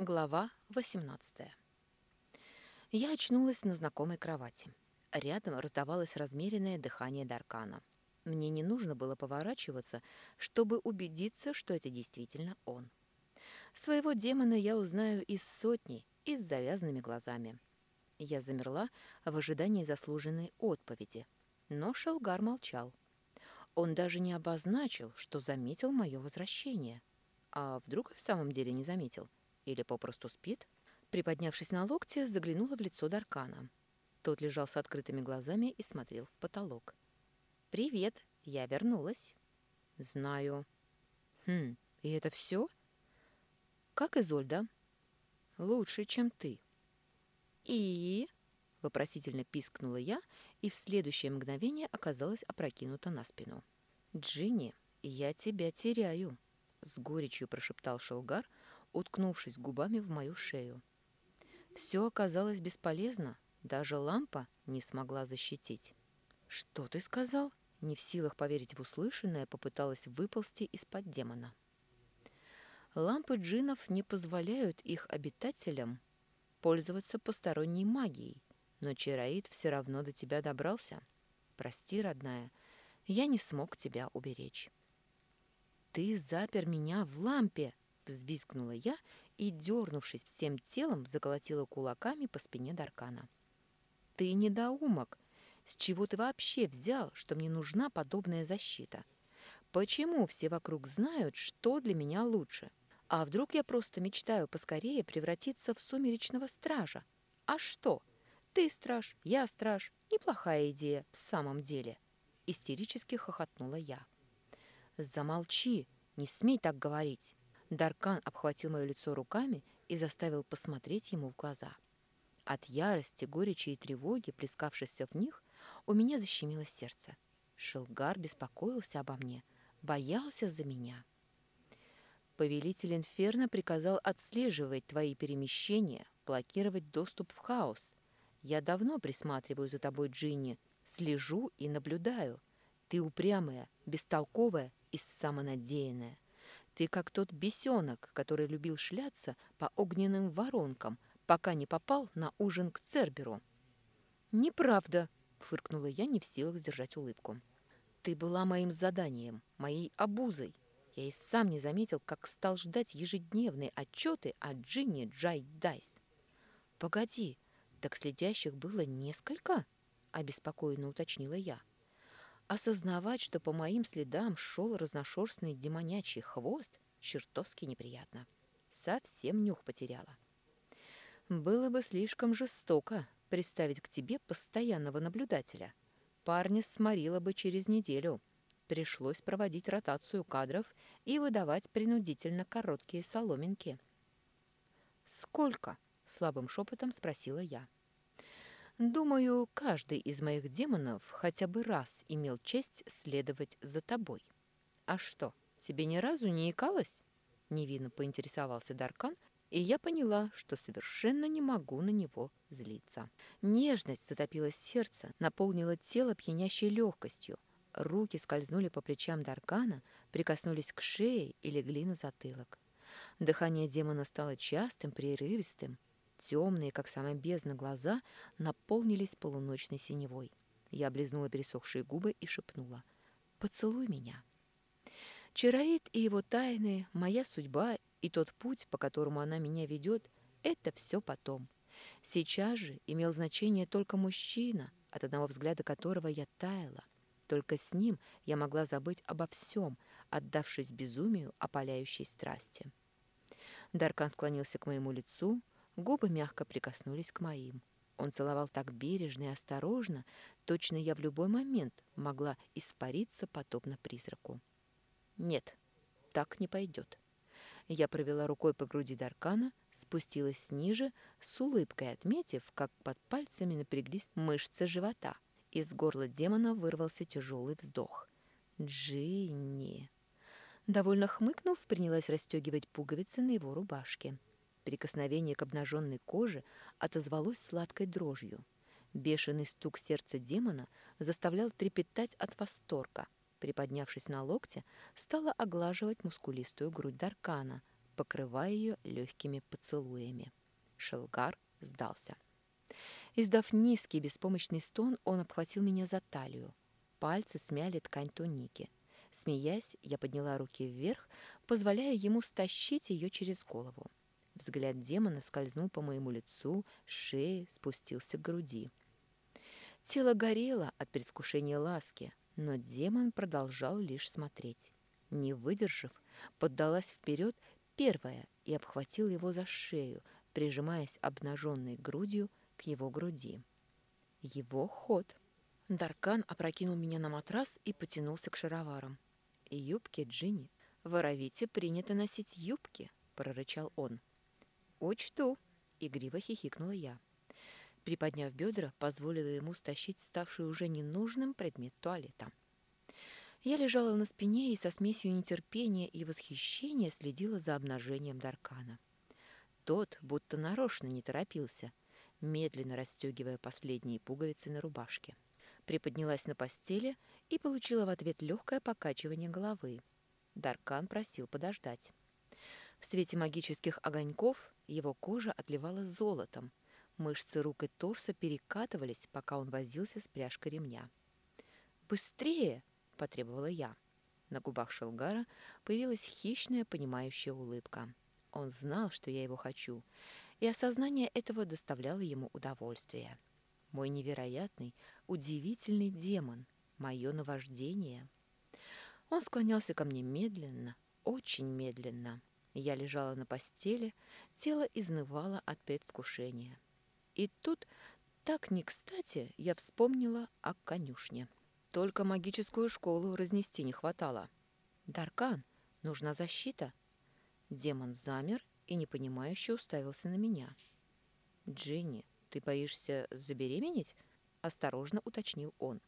Глава 18 Я очнулась на знакомой кровати. Рядом раздавалось размеренное дыхание Даркана. Мне не нужно было поворачиваться, чтобы убедиться, что это действительно он. Своего демона я узнаю из сотни и с завязанными глазами. Я замерла в ожидании заслуженной отповеди, но Шелгар молчал. Он даже не обозначил, что заметил мое возвращение. А вдруг и в самом деле не заметил? Или попросту спит? Приподнявшись на локте, заглянула в лицо Даркана. Тот лежал с открытыми глазами и смотрел в потолок. «Привет, я вернулась». «Знаю». «Хм, и это все?» «Как Изольда?» «Лучше, чем ты». «И?» — вопросительно пискнула я, и в следующее мгновение оказалась опрокинута на спину. «Джинни, я тебя теряю», — с горечью прошептал Шелгар, уткнувшись губами в мою шею. Все оказалось бесполезно, даже лампа не смогла защитить. «Что ты сказал?» Не в силах поверить в услышанное, попыталась выползти из-под демона. Лампы джинов не позволяют их обитателям пользоваться посторонней магией, но Чароид все равно до тебя добрался. Прости, родная, я не смог тебя уберечь. «Ты запер меня в лампе!» Взвизгнула я и, дернувшись всем телом, заколотила кулаками по спине Даркана. «Ты недоумок! С чего ты вообще взял, что мне нужна подобная защита? Почему все вокруг знают, что для меня лучше? А вдруг я просто мечтаю поскорее превратиться в сумеречного стража? А что? Ты страж, я страж. Неплохая идея в самом деле!» Истерически хохотнула я. «Замолчи! Не смей так говорить!» Даркан обхватил мое лицо руками и заставил посмотреть ему в глаза. От ярости, горечи и тревоги, плескавшейся в них, у меня защемило сердце. Шелгар беспокоился обо мне, боялся за меня. Повелитель Инферно приказал отслеживать твои перемещения, блокировать доступ в хаос. Я давно присматриваю за тобой, Джинни, слежу и наблюдаю. Ты упрямая, бестолковая и самонадеянная. Ты как тот бесенок, который любил шляться по огненным воронкам, пока не попал на ужин к Церберу. «Неправда», — фыркнула я, не в силах сдержать улыбку. «Ты была моим заданием, моей обузой. Я и сам не заметил, как стал ждать ежедневные отчеты о Джинни Джай Дайс». «Погоди, так следящих было несколько?» — обеспокоенно уточнила я. Осознавать, что по моим следам шел разношерстный демонячий хвост, чертовски неприятно. Совсем нюх потеряла. Было бы слишком жестоко представить к тебе постоянного наблюдателя. Парня сморила бы через неделю. Пришлось проводить ротацию кадров и выдавать принудительно короткие соломинки. «Сколько?» — слабым шепотом спросила я. Думаю, каждый из моих демонов хотя бы раз имел честь следовать за тобой. А что, тебе ни разу не икалось? Невинно поинтересовался Даркан, и я поняла, что совершенно не могу на него злиться. Нежность затопила сердце, наполнила тело пьянящей легкостью. Руки скользнули по плечам Даркана, прикоснулись к шее и легли на затылок. Дыхание демона стало частым, прерывистым, Темные, как самая бездна, глаза наполнились полуночной синевой. Я облизнула пересохшие губы и шепнула. «Поцелуй меня». Чароид и его тайны, моя судьба и тот путь, по которому она меня ведет, это все потом. Сейчас же имел значение только мужчина, от одного взгляда которого я таяла. Только с ним я могла забыть обо всем, отдавшись безумию опаляющей страсти. Даркан склонился к моему лицу, Губы мягко прикоснулись к моим. Он целовал так бережно и осторожно, точно я в любой момент могла испариться подобно призраку. Нет, так не пойдет. Я провела рукой по груди Даркана, спустилась ниже, с улыбкой отметив, как под пальцами напряглись мышцы живота. Из горла демона вырвался тяжелый вздох. «Джинни!» Довольно хмыкнув, принялась расстегивать пуговицы на его рубашке. Прикосновение к обнаженной коже отозвалось сладкой дрожью. Бешеный стук сердца демона заставлял трепетать от восторга. Приподнявшись на локте, стала оглаживать мускулистую грудь Даркана, покрывая ее легкими поцелуями. Шелгар сдался. Издав низкий беспомощный стон, он обхватил меня за талию. Пальцы смяли ткань туники. Смеясь, я подняла руки вверх, позволяя ему стащить ее через голову. Взгляд демона скользнул по моему лицу, шее, спустился к груди. Тело горело от предвкушения ласки, но демон продолжал лишь смотреть. Не выдержав, поддалась вперед первая и обхватил его за шею, прижимаясь обнаженной грудью к его груди. Его ход. Даркан опрокинул меня на матрас и потянулся к шароварам. «Юбки, Джинни. В Аравите принято носить юбки», — прорычал он. «Учту», — игриво хихикнула я. Приподняв бедра, позволила ему стащить ставший уже ненужным предмет туалета. Я лежала на спине и со смесью нетерпения и восхищения следила за обнажением Даркана. Тот будто нарочно не торопился, медленно расстегивая последние пуговицы на рубашке. Приподнялась на постели и получила в ответ легкое покачивание головы. Даркан просил подождать. В свете магических огоньков его кожа отливала золотом. Мышцы рук и торса перекатывались, пока он возился с пряжкой ремня. «Быстрее!» – потребовала я. На губах Шелгара появилась хищная, понимающая улыбка. Он знал, что я его хочу, и осознание этого доставляло ему удовольствие. Мой невероятный, удивительный демон, мое наваждение. Он склонялся ко мне медленно, очень медленно. Я лежала на постели, тело изнывало от предвкушения. И тут, так не кстати, я вспомнила о конюшне. Только магическую школу разнести не хватало. «Даркан, нужна защита!» Демон замер и непонимающе уставился на меня. «Джинни, ты боишься забеременеть?» — осторожно уточнил он.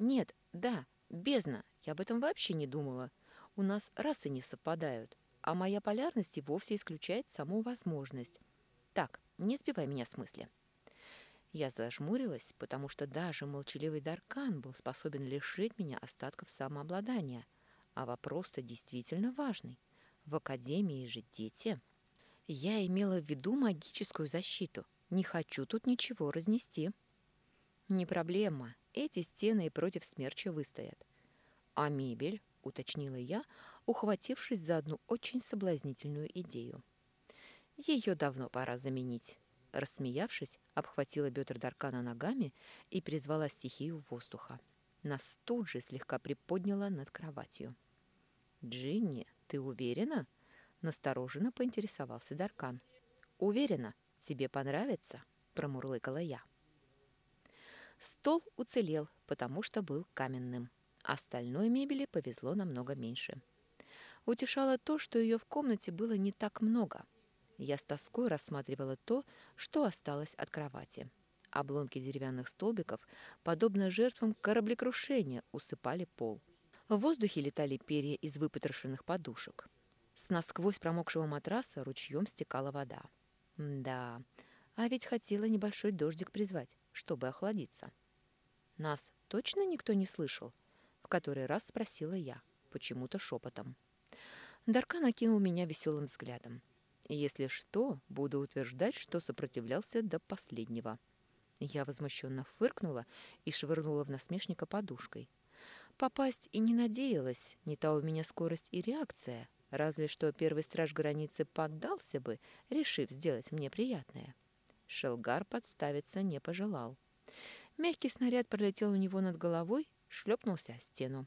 «Нет, да, бездна, я об этом вообще не думала. У нас расы не совпадают а моя полярность и вовсе исключает саму возможность. Так, не сбивай меня с мысли. Я зажмурилась, потому что даже молчаливый Даркан был способен лишить меня остатков самообладания. А вопрос-то действительно важный. В Академии же дети. Я имела в виду магическую защиту. Не хочу тут ничего разнести. Не проблема. Эти стены и против смерча выстоят. А мебель, уточнила я, ухватившись за одну очень соблазнительную идею. Ее давно пора заменить. Рассмеявшись, обхватила бедра Даркана ногами и призвала стихию воздуха. Нас тут же слегка приподняла над кроватью. «Джинни, ты уверена?» — настороженно поинтересовался Даркан. «Уверена, тебе понравится?» — промурлыкала я. Стол уцелел, потому что был каменным. Остальной мебели повезло намного меньше. Утешало то, что ее в комнате было не так много. Я с тоской рассматривала то, что осталось от кровати. Обломки деревянных столбиков, подобно жертвам кораблекрушения, усыпали пол. В воздухе летали перья из выпотрошенных подушек. С насквозь промокшего матраса ручьем стекала вода. Да, а ведь хотела небольшой дождик призвать, чтобы охладиться. Нас точно никто не слышал? В который раз спросила я, почему-то шепотом. Дарка накинул меня веселым взглядом. Если что, буду утверждать, что сопротивлялся до последнего. Я возмущенно фыркнула и швырнула в насмешника подушкой. Попасть и не надеялась, не та у меня скорость и реакция, разве что первый страж границы поддался бы, решив сделать мне приятное. Шелгар подставиться не пожелал. Мягкий снаряд пролетел у него над головой, шлепнулся о стену.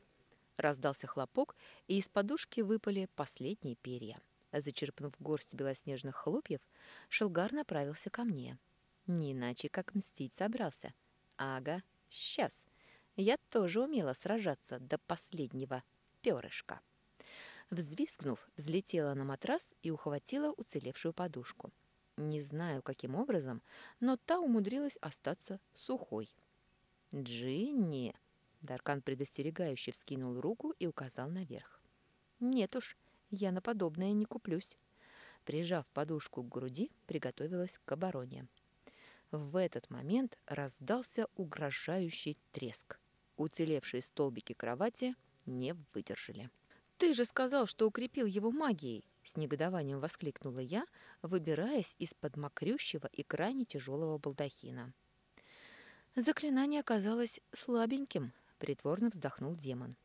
Раздался хлопок, и из подушки выпали последние перья. Зачерпнув горсть белоснежных хлопьев, Шелгар направился ко мне. Не иначе, как мстить собрался. Ага, сейчас. Я тоже умела сражаться до последнего перышка. Взвизгнув, взлетела на матрас и ухватила уцелевшую подушку. Не знаю, каким образом, но та умудрилась остаться сухой. «Джинни!» Даркан предостерегающе вскинул руку и указал наверх. «Нет уж, я на подобное не куплюсь». Прижав подушку к груди, приготовилась к обороне. В этот момент раздался угрожающий треск. Уцелевшие столбики кровати не выдержали. «Ты же сказал, что укрепил его магией!» С негодованием воскликнула я, выбираясь из-под мокрющего и крайне тяжелого балдахина. Заклинание оказалось слабеньким, притворно вздохнул демон.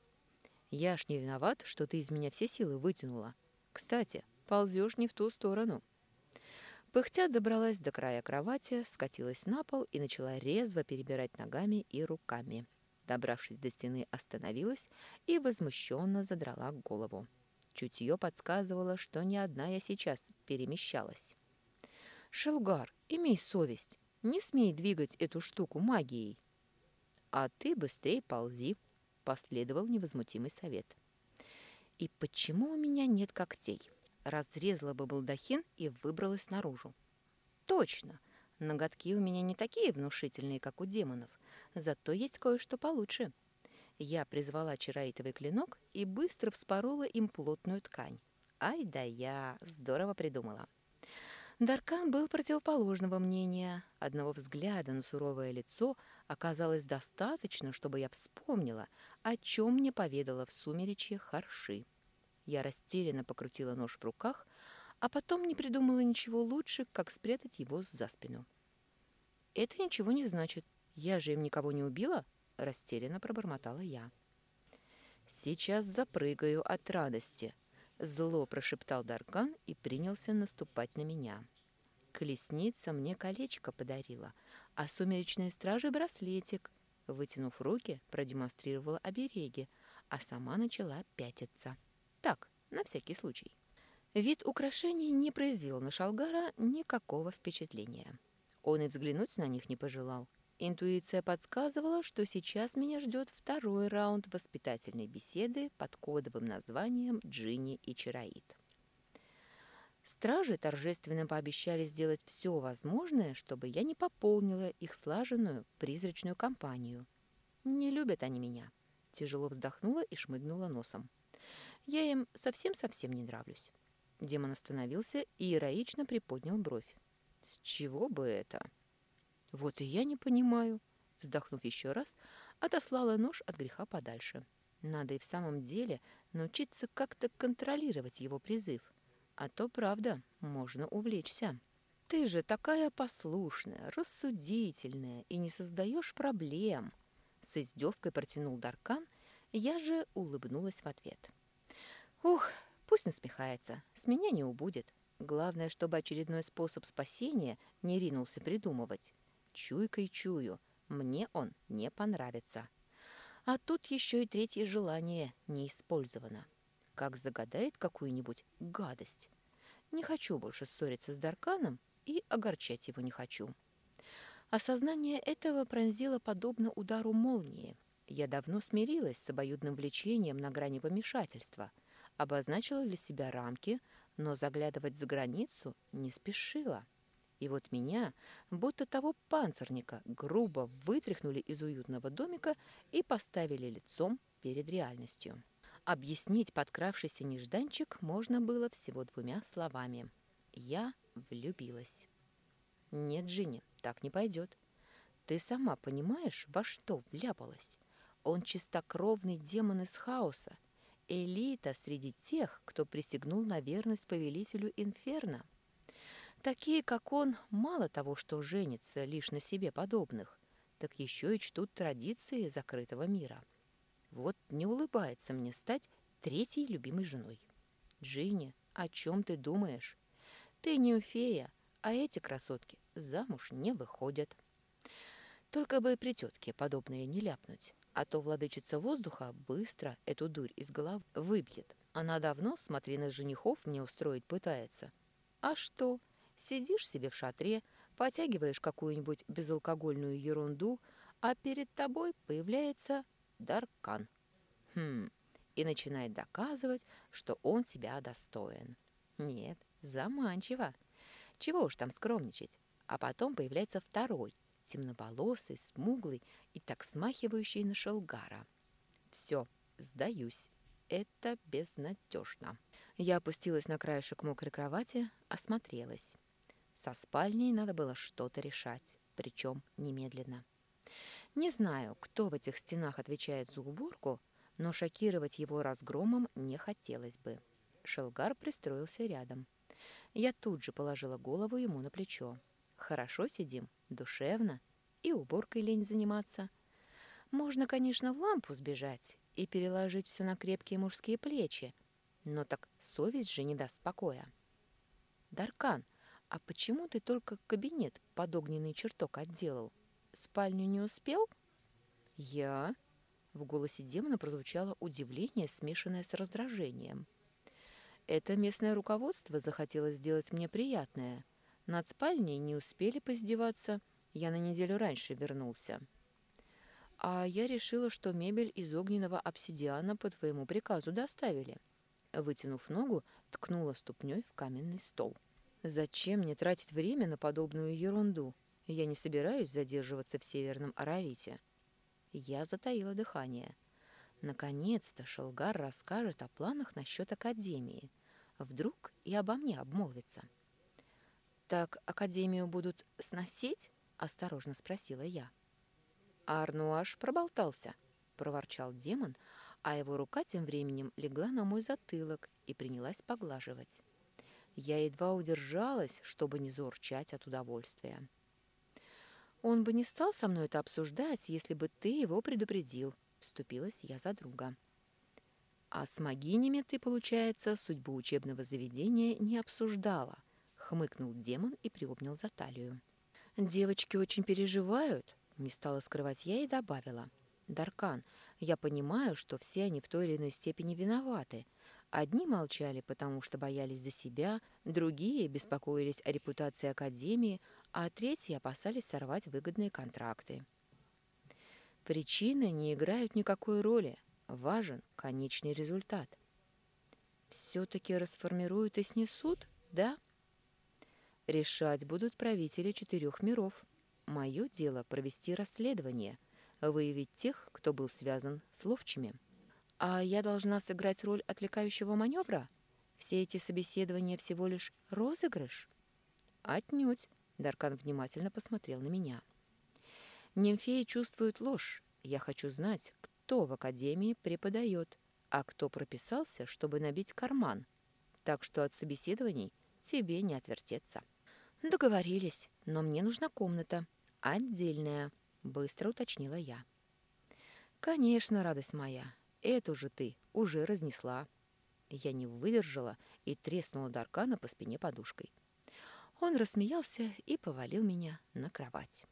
Я ж не виноват, что ты из меня все силы вытянула. Кстати, ползешь не в ту сторону. Пыхтя добралась до края кровати, скатилась на пол и начала резво перебирать ногами и руками. Добравшись до стены, остановилась и возмущенно задрала голову. Чутье подсказывало, что не одна я сейчас перемещалась. «Шелгар, имей совесть, не смей двигать эту штуку магией». «А ты быстрее ползи», — последовал невозмутимый совет. «И почему у меня нет когтей?» Разрезала бы балдахин и выбралась наружу. «Точно! Ноготки у меня не такие внушительные, как у демонов, зато есть кое-что получше». Я призвала чароитовый клинок и быстро вспорола им плотную ткань. Ай да я, здорово придумала. Даркан был противоположного мнения. Одного взгляда на суровое лицо оказалось достаточно, чтобы я вспомнила, о чем мне поведала в сумеречье Харши. Я растерянно покрутила нож в руках, а потом не придумала ничего лучше, как спрятать его за спину. «Это ничего не значит. Я же им никого не убила?» — растерянно пробормотала я. «Сейчас запрыгаю от радости», — зло прошептал Даркан и принялся наступать на меня. Колесница мне колечко подарила, а сумеречные стражи — браслетик. Вытянув руки, продемонстрировала обереги, а сама начала пятиться. Так, на всякий случай. Вид украшений не произвел на Шалгара никакого впечатления. Он и взглянуть на них не пожелал. Интуиция подсказывала, что сейчас меня ждет второй раунд воспитательной беседы под кодовым названием «Джинни и Чароид». Стражи торжественно пообещали сделать все возможное, чтобы я не пополнила их слаженную призрачную компанию. Не любят они меня. Тяжело вздохнула и шмыгнула носом. Я им совсем-совсем не нравлюсь. Демон остановился и ироично приподнял бровь. С чего бы это? Вот и я не понимаю. Вздохнув еще раз, отослала нож от греха подальше. Надо и в самом деле научиться как-то контролировать его призыв. А то, правда, можно увлечься. Ты же такая послушная, рассудительная и не создаешь проблем. С издевкой протянул Даркан, я же улыбнулась в ответ. Ух, пусть насмехается, с меня не убудет. Главное, чтобы очередной способ спасения не ринулся придумывать чуйкой чую, мне он не понравится. А тут еще и третье желание не использовано. Как загадает какую-нибудь гадость. Не хочу больше ссориться с Дарканом и огорчать его не хочу. Осознание этого пронзило подобно удару молнии. Я давно смирилась с обоюдным влечением на грани помешательства, обозначила для себя рамки, но заглядывать за границу не спешила. И вот меня, будто того панцирника, грубо вытряхнули из уютного домика и поставили лицом перед реальностью. Объяснить подкравшийся нежданчик можно было всего двумя словами. Я влюбилась. Нет, Джинни, так не пойдет. Ты сама понимаешь, во что вляпалась? Он чистокровный демон из хаоса, элита среди тех, кто присягнул на верность повелителю Инферно. Такие, как он, мало того, что женятся лишь на себе подобных, так еще и чтут традиции закрытого мира. Вот не улыбается мне стать третьей любимой женой. Джинни, о чем ты думаешь? Ты не фея, а эти красотки замуж не выходят. Только бы при тетке подобное не ляпнуть, а то владычица воздуха быстро эту дурь из головы выбьет. Она давно, смотри на женихов, мне устроить пытается. А что? Сидишь себе в шатре, потягиваешь какую-нибудь безалкогольную ерунду, а перед тобой появляется Даркан. Хм, и начинает доказывать, что он тебя достоин. Нет, заманчиво. Чего уж там скромничать. А потом появляется второй, темноволосый, смуглый и так смахивающий на шелгара. Все, сдаюсь. Это безнадежно. Я опустилась на краешек мокрой кровати, осмотрелась. Со спальней надо было что-то решать, причем немедленно. Не знаю, кто в этих стенах отвечает за уборку, но шокировать его разгромом не хотелось бы. Шелгар пристроился рядом. Я тут же положила голову ему на плечо. Хорошо сидим, душевно, и уборкой лень заниматься. Можно, конечно, в лампу сбежать и переложить все на крепкие мужские плечи, но так совесть же не даст покоя. Даркан, а почему ты только кабинет под огненный чертог отделал? Спальню не успел? Я? В голосе демона прозвучало удивление, смешанное с раздражением. Это местное руководство захотело сделать мне приятное. Над спальней не успели поиздеваться. Я на неделю раньше вернулся. А я решила, что мебель из огненного обсидиана по твоему приказу доставили. Вытянув ногу, ткнула ступней в каменный стол. Зачем мне тратить время на подобную ерунду? Я не собираюсь задерживаться в Северном Аравите. Я затаила дыхание. Наконец-то Шелгар расскажет о планах насчет Академии. Вдруг и обо мне обмолвится. «Так Академию будут сносить?» — осторожно спросила я. «Арнуаш проболтался», — проворчал демон, а его рука тем временем легла на мой затылок и принялась поглаживать. Я едва удержалась, чтобы не заурчать от удовольствия. «Он бы не стал со мной это обсуждать, если бы ты его предупредил», — вступилась я за друга. «А с могинями ты, получается, судьбу учебного заведения не обсуждала», — хмыкнул демон и приобнял за талию. «Девочки очень переживают», — не стала скрывать я и добавила. «Даркан, я понимаю, что все они в той или иной степени виноваты. Одни молчали, потому что боялись за себя, другие беспокоились о репутации Академии, а третьи опасались сорвать выгодные контракты. Причины не играют никакой роли. Важен конечный результат. Все-таки расформируют и снесут, да? Решать будут правители четырех миров. Мое дело провести расследование, выявить тех, кто был связан с ловчими. А я должна сыграть роль отвлекающего маневра? Все эти собеседования всего лишь розыгрыш? Отнюдь. Даркан внимательно посмотрел на меня. Нимфеи чувствуют ложь. Я хочу знать, кто в академии преподает, а кто прописался, чтобы набить карман. Так что от собеседований тебе не отвертеться. Договорились, но мне нужна комната. Отдельная, быстро уточнила я. Конечно, радость моя. Эту же ты уже разнесла. Я не выдержала и треснула Даркана по спине подушкой. Он рассмеялся и повалил меня на кровать.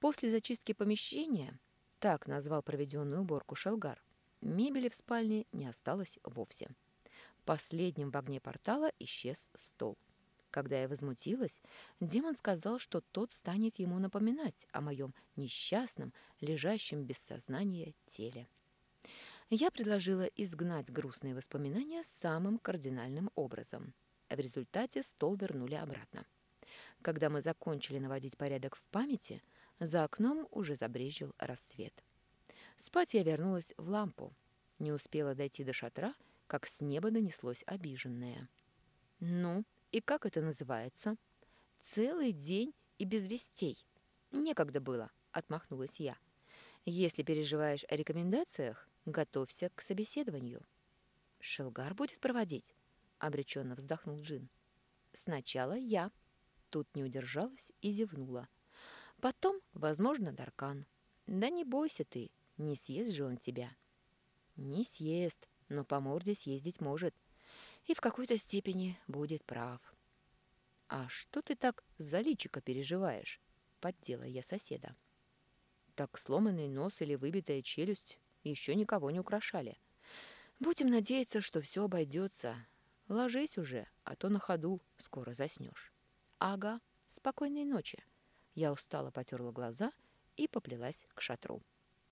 После зачистки помещения, так назвал проведенную уборку Шелгар, мебели в спальне не осталось вовсе. Последним в огне портала исчез стол. Когда я возмутилась, демон сказал, что тот станет ему напоминать о моем несчастном, лежащем без сознания теле. Я предложила изгнать грустные воспоминания самым кардинальным образом – в результате стол вернули обратно. Когда мы закончили наводить порядок в памяти, за окном уже забрезжил рассвет. Спать я вернулась в лампу. Не успела дойти до шатра, как с неба донеслось обиженное. «Ну, и как это называется?» «Целый день и без вестей». «Некогда было», — отмахнулась я. «Если переживаешь о рекомендациях, готовься к собеседованию». «Шелгар будет проводить?» обреченно вздохнул Джин. Сначала я. Тут не удержалась и зевнула. Потом, возможно, Даркан. Да не бойся ты, не съест же он тебя. Не съест, но по морде съездить может. И в какой-то степени будет прав. А что ты так за личико переживаешь? Поддела я соседа. Так сломанный нос или выбитая челюсть еще никого не украшали. Будем надеяться, что все обойдется, Ложись уже, а то на ходу скоро заснешь. Ага, спокойной ночи. Я устало потерла глаза и поплелась к шатру.